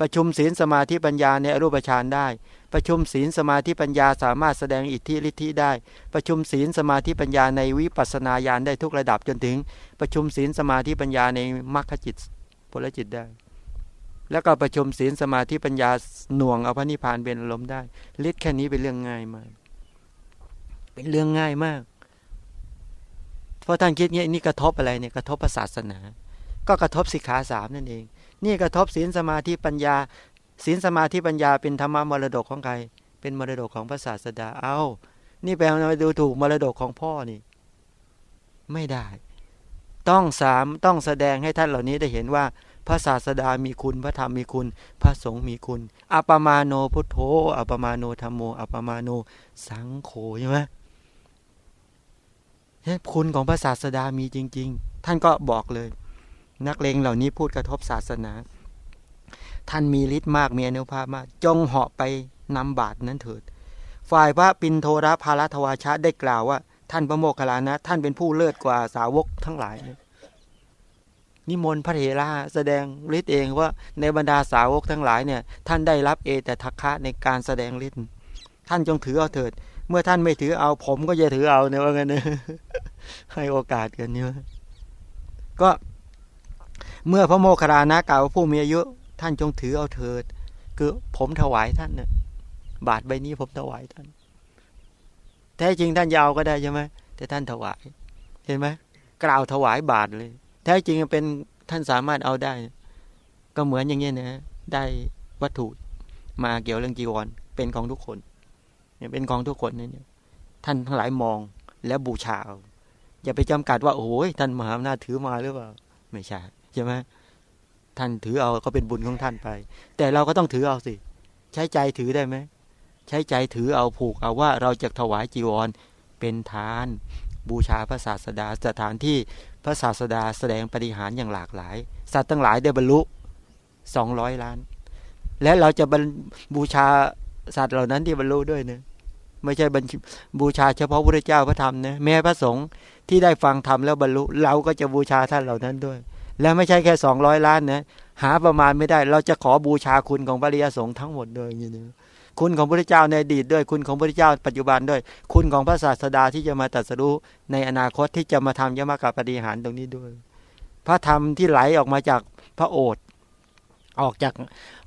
ประชุมศีลสมาธิปัญญาในอรูปฌานได้ ประชุมศีลสมาธิปัญญาสามารถแสดงอิทธิฤทธิได้ ประชุมศีลสมาธิปัญญาในวิปัสนาญาณได้ทุกระดับจนถึง ประชุมศีลสมาธิปัญญาในมรรคจิตผลจิตได้ แล้วก็ประชุมศีลสมาธิปัญญาหน่วงเอาพระนิพพานเป็นอารมณ์ได้ฤทธิ์แค่นี้เป็นเรื่องง่ายมาก เป็นเรื่องง่ายมากเพราะท่านคิดเงี้ยนี่กระทบอะไรเนี่ยกระทบศาสนา ก็กระทบสิกขาสามนั่นเอง นี่กระทบศีลสมาธิปัญญาศีลสมาธิปัญญาเป็นธรรมมรดกของใคร เป็นมรดกของพระศาสดาเอานี่แปลว่าดูถูกมรดกของพ่อนี่ ไม่ได้ ต้องสามต้องแสดงให้ท่านเหล่านี้ได้เห็นว่า พระศาสดามีคุณ พระธรรมมีคุณ พระสงฆ์มีคุณ อัปมาโนพุทโธ อัปมาโนธรรมโม อัปมาโนสังโฆใช่ไหมคุณของพระศาสดามีจริง ๆ ท่านก็บอกเลย นักเลงเหล่านี้พูดกระทบศาสนา ท่านมีฤทธิ์มากมีอนุภาพมาก จงเหาะไปนำบาตรนั้นเถิด ฝ่ายพระปินโทรภารัตวาชาได้กล่าวว่า ท่านพระโมคคัลลานะ ท่านเป็นผู้เลิศกว่าสาวกทั้งหลายนิ นิมนต์พระเถระแสดงฤทธิ์เองว่าในบรรดาสาวกทั้งหลายเนี่ยท่านได้รับเอแต่ทักคะในการแสดงฤทธิ์ท่านจงถือเอาเถิด เมื่อท่านไม่ถือเอาผมก็จะถือเอาเนี่ยว่างั้นเนี่ยให้โอกาสกันเนี่ยก็เมื่อพระโมคคัลลานะกล่าวผู้มีอายุ ท่านจงถือเอาเถิด คือผมถวายท่านเนี่ยบาทใบนี้ผมถวายท่าน แท้จริงท่านยาวก็ได้ใช่ไหมแต่ท่านถวาย เห็นไหมกล่าวถวายบาทเลย แท้จริงเป็นท่านสามารถเอาได้ ก็เหมือนอย่างเงี้ยนะได้วัตถุมาเกี่ยวเรื่องจีวร เป็นของทุกคนเนี่ยเป็นของทุกคนเนี่ยท่านทั้งหลายมองแล้วบูชาอย่าไปจำกัดว่าโอ้ยท่านมหาอำนาจถือมาหรือเปล่าไม่ใช่ใช่ไหมท่านถือเอาก็เป็นบุญของท่านไป แต่เราก็ต้องถือเอาสิ ใช้ใจถือได้ไหมใช้ใจถือเอาผูกเอาว่าเราจะถวายจีวรเป็นทาน บูชาพระศาสดาสถานที่ พระศาสดาแสดงปฏิหารอย่างหลากหลาย สัตว์ตั้งหลายได้บรรลุสองร้อยล้าน และเราจะบูชาสัตว์เหล่านั้นที่บรรลุด้วยเนะไม่ใช่บูชาเฉพาะพระเจ้าพระธรรมนะแม้พระสงฆ์ที่ได้ฟังธรรมแล้วบรรลุ เราก็จะบูชาท่านเหล่านั้นด้วย และไม่ใช่แค่สองร้อยล้านนะหาประมาณไม่ได้ เราจะขอบูชาคุณของพระริยสงฆ์ทั้งหมดด้วยอย่างนี้ คุณของพระเจ้าในอดีตด้วยคุณของพระเจ้าปัจจุบันด้วย คุณของพระศาสดาที่จะมาตรัสรู้ในอนาคตที่จะมาทำยมกับปฏิหารตรงนี้ด้วย พระธรรมที่ไหลออกมาจากพระโอษฐ์ออกจาก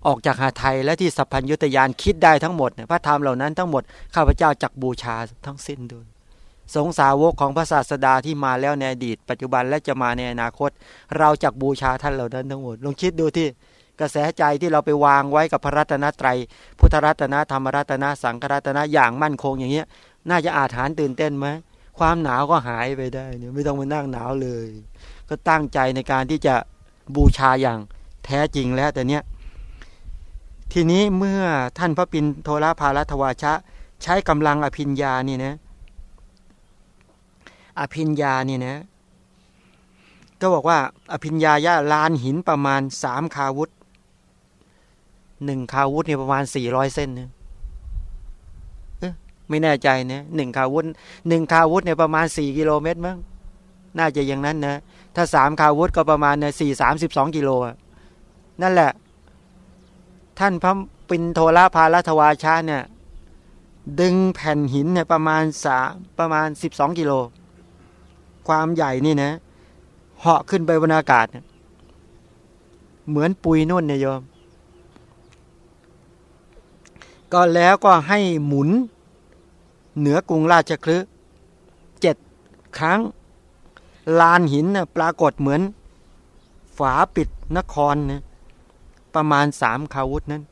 ออกจากหาไทยและที่สัพพัญยุตยานคิดได้ทั้งหมดพระธรรมเหล่านั้นทั้งหมดข้าพเจ้าจักบูชาทั้งสิ้นด้วยสงสาวกของพระศาสดาที่มาแล้วในอดีต ปัจจุบันและจะมาในอนาคต เราจักบูชาท่านเหล่านั้นทั้งหมดลองคิดดูที่ กระแสใจที่เราไปวางไว้กับพระรัตนตรัย พุทธรัตนะธรรมรัตนะสังฆรัตนะอย่างมั่นคงอย่างเงี้ย น่าจะอาถานตื่นเต้นไหมความหนาวก็หายไปได้เนี่ยไม่ต้องมานั่งหนาวเลย ก็ตั้งใจในการที่จะบูชาอย่างแท้จริงแล้วแต่เนี้ยทีนี้เมื่อท่านพระปินโทรภารัตวาชะ ใช้กำลังอภิญญานี่นะ อภิญญานี่นะ ก็บอกว่าอภิญญาญาลานหินประมาณสามคาวุธ หนึ่งคาวุธเนี่ยประมาณสี่ร้อยเส้นเนี่ยไม่แน่ใจนะหนึ่งคาวุธหนึ่งคาวุธเนี่ยประมาณสี่กิโลเมตรมั้งน่าจะอย่างนั้นนะถ้าสามคาวุธก็ประมาณเนี่ยสี่สามสิบสองกิโลนั่นแหละ ท่านพระปินโทรพาลทวาชาเนี่ย ดึงแผ่นหินเนี่ยประมาณสาประมาณสิบสองกิโล ความใหญ่นี่นะเหาะขึ้นไปบนอากาศ เหมือนปุยนุ่นเนี่ยโยม ก็แล้วก็ให้หมุน เหนือกรุงราชคลึเจ็ดครั้ง ลานหินน่ปรากฏเหมือน ฝาปิดนครนะประมาณสามคาวุธนั้น